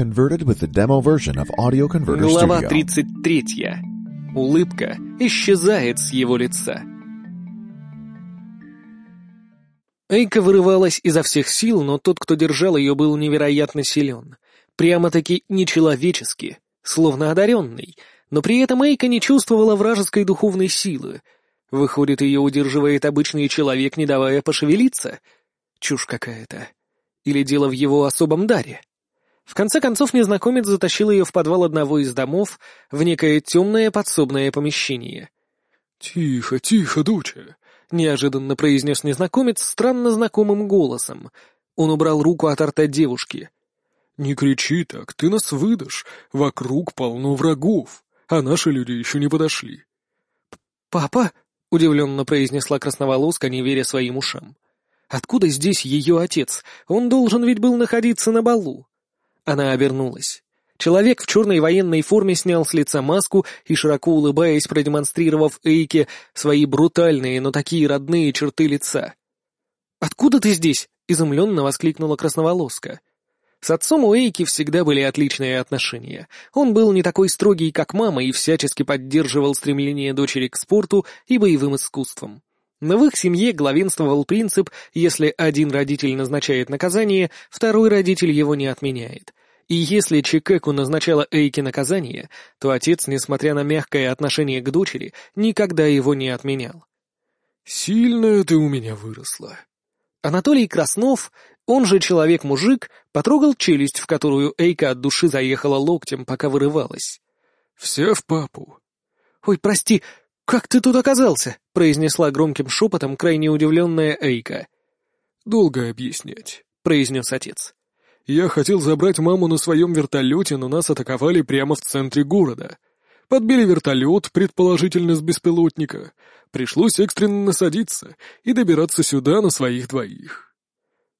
converted with the demo version of Audio Converter Глава Studio. 33. Улыбка исчезает с его лица. Эйка вырывалась изо всех сил, но тот, кто держал ее, был невероятно силен. Прямо-таки нечеловечески, словно одаренный. Но при этом Эйка не чувствовала вражеской духовной силы. Выходит, ее удерживает обычный человек, не давая пошевелиться? Чушь какая-то. Или дело в его особом даре? В конце концов, незнакомец затащил ее в подвал одного из домов в некое темное подсобное помещение. «Тихо, тихо, доча!» — неожиданно произнес незнакомец странно знакомым голосом. Он убрал руку от рта девушки. «Не кричи так, ты нас выдашь. Вокруг полно врагов, а наши люди еще не подошли». «Папа?» — удивленно произнесла красноволоска, не веря своим ушам. «Откуда здесь ее отец? Он должен ведь был находиться на балу». Она обернулась. Человек в черной военной форме снял с лица маску и, широко улыбаясь, продемонстрировав Эйке свои брутальные, но такие родные черты лица. «Откуда ты здесь?» — изумленно воскликнула красноволоска. С отцом у Эйки всегда были отличные отношения. Он был не такой строгий, как мама, и всячески поддерживал стремление дочери к спорту и боевым искусствам. Но в их семье главенствовал принцип «если один родитель назначает наказание, второй родитель его не отменяет». И если Чикеку назначала Эйки наказание, то отец, несмотря на мягкое отношение к дочери, никогда его не отменял. «Сильная ты у меня выросла». Анатолий Краснов, он же Человек-мужик, потрогал челюсть, в которую Эйка от души заехала локтем, пока вырывалась. «Вся в папу». «Ой, прости, как ты тут оказался?» — произнесла громким шепотом крайне удивленная Эйка. «Долго объяснять», — произнес отец. «Я хотел забрать маму на своем вертолете, но нас атаковали прямо в центре города. Подбили вертолет, предположительно с беспилотника. Пришлось экстренно насадиться и добираться сюда на своих двоих».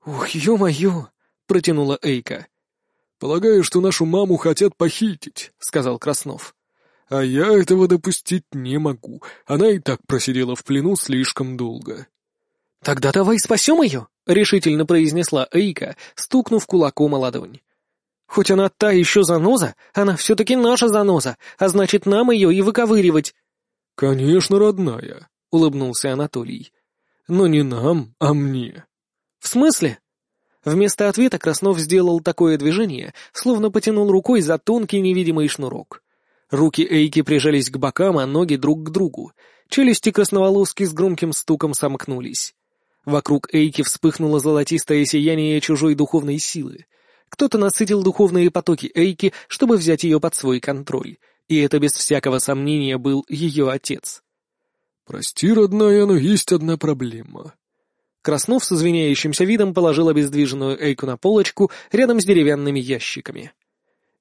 «Ух, ё-моё!» — протянула Эйка. «Полагаю, что нашу маму хотят похитить», — сказал Краснов. «А я этого допустить не могу. Она и так просидела в плену слишком долго». «Тогда давай спасем ее», — решительно произнесла Эйка, стукнув кулаком о ладонь. «Хоть она та еще заноза, она все-таки наша заноза, а значит, нам ее и выковыривать». «Конечно, родная», — улыбнулся Анатолий. «Но не нам, а мне». «В смысле?» Вместо ответа Краснов сделал такое движение, словно потянул рукой за тонкий невидимый шнурок. Руки Эйки прижались к бокам, а ноги друг к другу. Челюсти красноволоски с громким стуком сомкнулись. Вокруг Эйки вспыхнуло золотистое сияние чужой духовной силы. Кто-то насытил духовные потоки Эйки, чтобы взять ее под свой контроль, и это без всякого сомнения был ее отец. «Прости, родная, но есть одна проблема». Краснов с извиняющимся видом положил обездвиженную Эйку на полочку рядом с деревянными ящиками.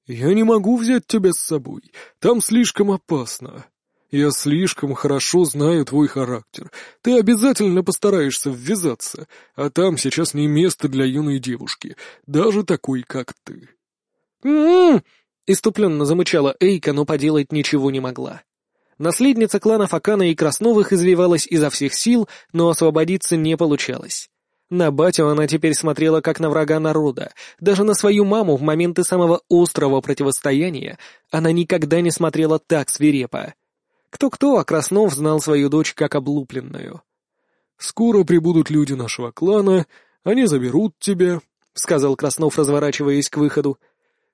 «Я не могу взять тебя с собой. Там слишком опасно. Я слишком хорошо знаю твой характер. Ты обязательно постараешься ввязаться, а там сейчас не место для юной девушки, даже такой, как ты». «М-м-м!» — иступленно замычала Эйка, но поделать ничего не могла. Наследница клана Факана и Красновых извивалась изо всех сил, но освободиться не получалось. На батю она теперь смотрела как на врага народа. Даже на свою маму в моменты самого острого противостояния она никогда не смотрела так свирепо. Кто-кто, а Краснов знал свою дочь как облупленную. «Скоро прибудут люди нашего клана, они заберут тебя», — сказал Краснов, разворачиваясь к выходу.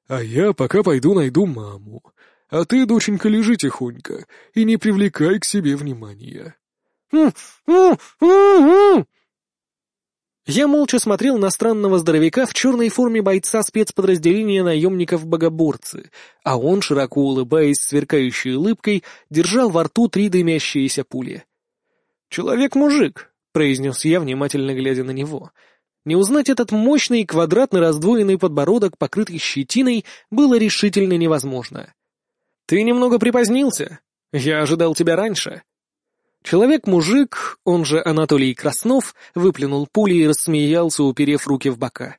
«А я пока пойду найду маму. А ты, доченька, лежи тихонько и не привлекай к себе внимания». Я молча смотрел на странного здоровяка в черной форме бойца спецподразделения наемников-богоборцы, а он, широко улыбаясь сверкающей улыбкой, держал во рту три дымящиеся пули. «Человек-мужик», — произнес я, внимательно глядя на него. Не узнать этот мощный квадратный раздвоенный подбородок, покрытый щетиной, было решительно невозможно. «Ты немного припозднился. Я ожидал тебя раньше». Человек-мужик, он же Анатолий Краснов, выплюнул пули и рассмеялся, уперев руки в бока.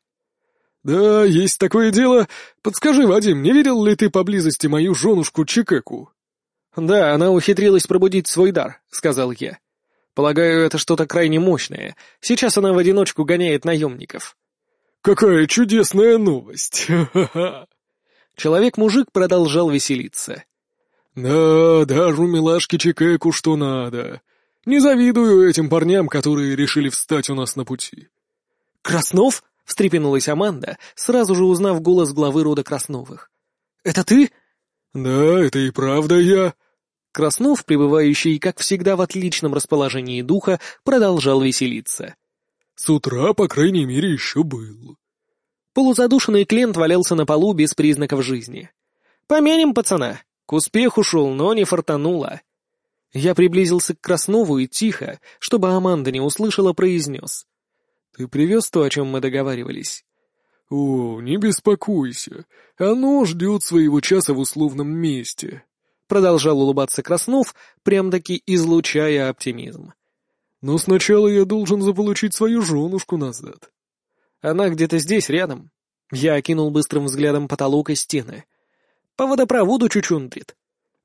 «Да, есть такое дело. Подскажи, Вадим, не видел ли ты поблизости мою женушку Чикеку?» «Да, она ухитрилась пробудить свой дар», — сказал я. «Полагаю, это что-то крайне мощное. Сейчас она в одиночку гоняет наемников». «Какая чудесная новость! Ха-ха-ха!» Человек-мужик продолжал веселиться. «Да, даже у милашки Чикеку что надо. Не завидую этим парням, которые решили встать у нас на пути». «Краснов?» — встрепенулась Аманда, сразу же узнав голос главы рода Красновых. «Это ты?» «Да, это и правда я». Краснов, пребывающий, как всегда, в отличном расположении духа, продолжал веселиться. «С утра, по крайней мере, еще был». Полузадушенный Клент валялся на полу без признаков жизни. «Помянем пацана. К успеху шел, но не фартануло». Я приблизился к Краснову и тихо, чтобы Аманда не услышала, произнес. «Ты привез то, о чем мы договаривались?» «О, не беспокойся, оно ждет своего часа в условном месте», — продолжал улыбаться Краснов, прям-таки излучая оптимизм. «Но сначала я должен заполучить свою женушку назад». «Она где-то здесь, рядом». Я окинул быстрым взглядом потолок и стены. «По водопроводу чучундрит.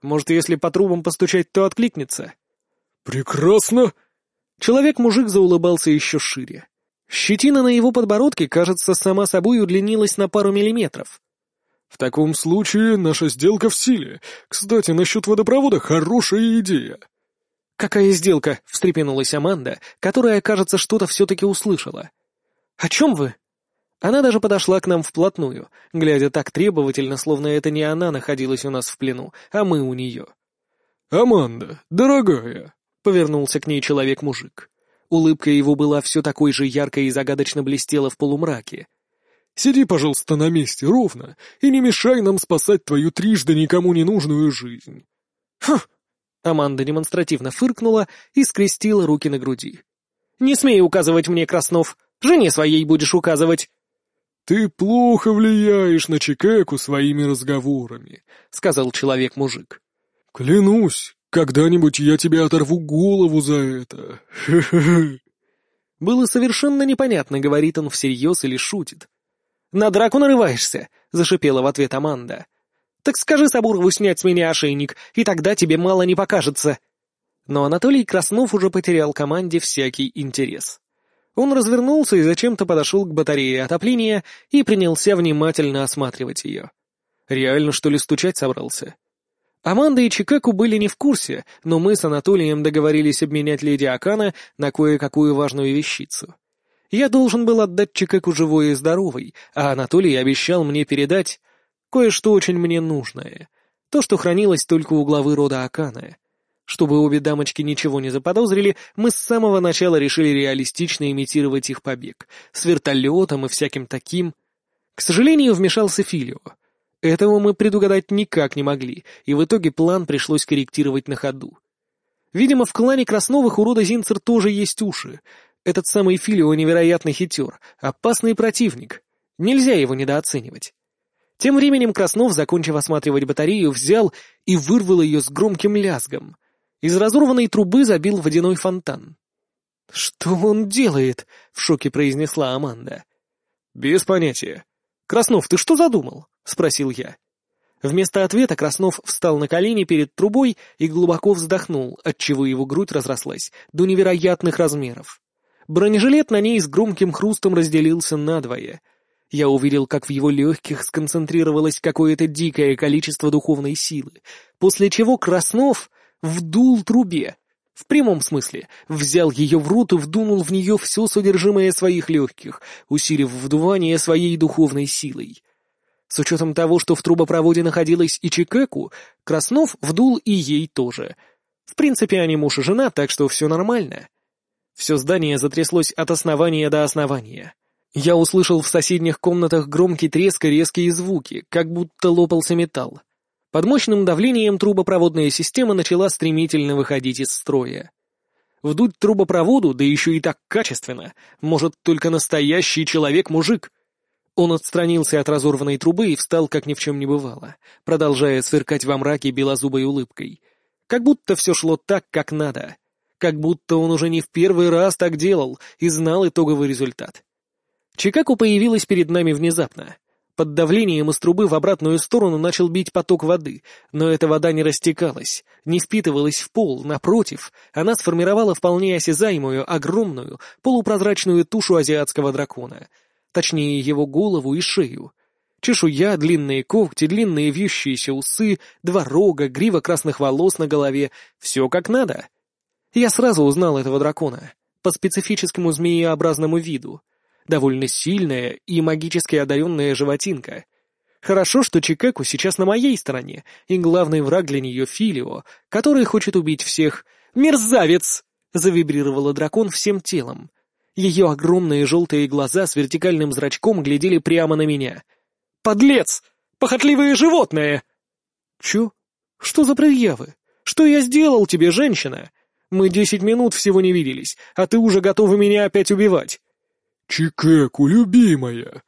Может, если по трубам постучать, то откликнется?» «Прекрасно!» Человек-мужик заулыбался еще шире. Щетина на его подбородке, кажется, сама собой удлинилась на пару миллиметров. «В таком случае наша сделка в силе. Кстати, насчет водопровода хорошая идея». «Какая сделка?» — встрепенулась Аманда, которая, кажется, что-то все-таки услышала. «О чем вы?» Она даже подошла к нам вплотную, глядя так требовательно, словно это не она находилась у нас в плену, а мы у нее. «Аманда, дорогая», — повернулся к ней человек-мужик. Улыбка его была все такой же яркой и загадочно блестела в полумраке. «Сиди, пожалуйста, на месте ровно и не мешай нам спасать твою трижды никому не нужную жизнь». «Хм!» Аманда демонстративно фыркнула и скрестила руки на груди. «Не смей указывать мне, Краснов! Жене своей будешь указывать!» «Ты плохо влияешь на Чикеку своими разговорами», — сказал человек-мужик. «Клянусь, когда-нибудь я тебе оторву голову за это. Было совершенно непонятно, говорит он всерьез или шутит. «На драку нарываешься», — зашипела в ответ Аманда. «Так скажи Сабурову снять с меня ошейник, и тогда тебе мало не покажется». Но Анатолий Краснов уже потерял команде всякий интерес. Он развернулся и зачем-то подошел к батарее отопления и принялся внимательно осматривать ее. Реально, что ли, стучать собрался? Аманда и Чикаку были не в курсе, но мы с Анатолием договорились обменять леди Акана на кое-какую важную вещицу. Я должен был отдать Чикаку живой и здоровой, а Анатолий обещал мне передать кое-что очень мне нужное. То, что хранилось только у главы рода Акана. Чтобы обе дамочки ничего не заподозрили, мы с самого начала решили реалистично имитировать их побег, с вертолетом и всяким таким. К сожалению, вмешался Филио. Этого мы предугадать никак не могли, и в итоге план пришлось корректировать на ходу. Видимо, в клане Красновых у рода Зинцер тоже есть уши. Этот самый Филио невероятный хитер, опасный противник. Нельзя его недооценивать. Тем временем Краснов, закончив осматривать батарею, взял и вырвал ее с громким лязгом. Из разорванной трубы забил водяной фонтан. «Что он делает?» — в шоке произнесла Аманда. «Без понятия. Краснов, ты что задумал?» — спросил я. Вместо ответа Краснов встал на колени перед трубой и глубоко вздохнул, отчего его грудь разрослась до невероятных размеров. Бронежилет на ней с громким хрустом разделился надвое. Я увидел, как в его легких сконцентрировалось какое-то дикое количество духовной силы, после чего Краснов вдул трубе. В прямом смысле, взял ее в рот и вдунул в нее все содержимое своих легких, усилив вдувание своей духовной силой. С учетом того, что в трубопроводе находилась и Чикеку, Краснов вдул и ей тоже. В принципе, они муж и жена, так что все нормально. Все здание затряслось от основания до основания. Я услышал в соседних комнатах громкий треск и резкие звуки, как будто лопался металл. Под мощным давлением трубопроводная система начала стремительно выходить из строя. Вдуть трубопроводу, да еще и так качественно, может только настоящий человек-мужик — он отстранился от разорванной трубы и встал, как ни в чем не бывало, продолжая сверкать во мраке белозубой улыбкой. Как будто все шло так, как надо. Как будто он уже не в первый раз так делал и знал итоговый результат. Чикаго появилась перед нами внезапно. Под давлением из трубы в обратную сторону начал бить поток воды, но эта вода не растекалась, не впитывалась в пол, напротив, она сформировала вполне осязаемую, огромную, полупрозрачную тушу азиатского дракона — точнее его голову и шею. Чешуя, длинные когти, длинные вьющиеся усы, два рога, грива красных волос на голове — все как надо. Я сразу узнал этого дракона, по специфическому змееобразному виду. Довольно сильная и магически одаренная животинка. Хорошо, что Чикеку сейчас на моей стороне, и главный враг для нее Филио, который хочет убить всех. «Мерзавец!» — завибрировала дракон всем телом. Ее огромные желтые глаза с вертикальным зрачком глядели прямо на меня. «Подлец! Похотливое животное!» «Чё? Что за предъявы? Что я сделал тебе, женщина? Мы десять минут всего не виделись, а ты уже готова меня опять убивать!» «Чикеку, любимая!»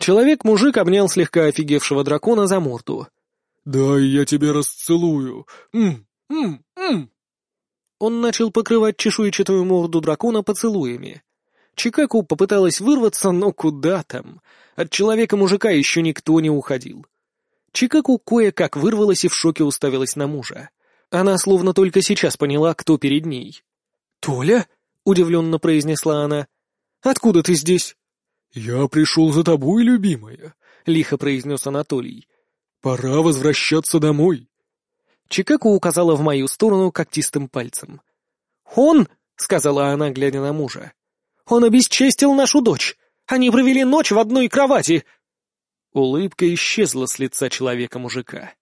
Человек-мужик обнял слегка офигевшего дракона за морду. «Дай я тебя расцелую! М, м, м!» Он начал покрывать чешуйчатую морду дракона поцелуями. Чикаку попыталась вырваться, но куда там? От человека-мужика еще никто не уходил. Чикаку кое-как вырвалась и в шоке уставилась на мужа. Она словно только сейчас поняла, кто перед ней. «Толя?» — удивленно произнесла она. «Откуда ты здесь?» «Я пришел за тобой, любимая», — лихо произнес Анатолий. «Пора возвращаться домой». Чикаку указала в мою сторону когтистым пальцем. «Он?» — сказала она, глядя на мужа. «Он обесчестил нашу дочь! Они провели ночь в одной кровати!» Улыбка исчезла с лица человека-мужика.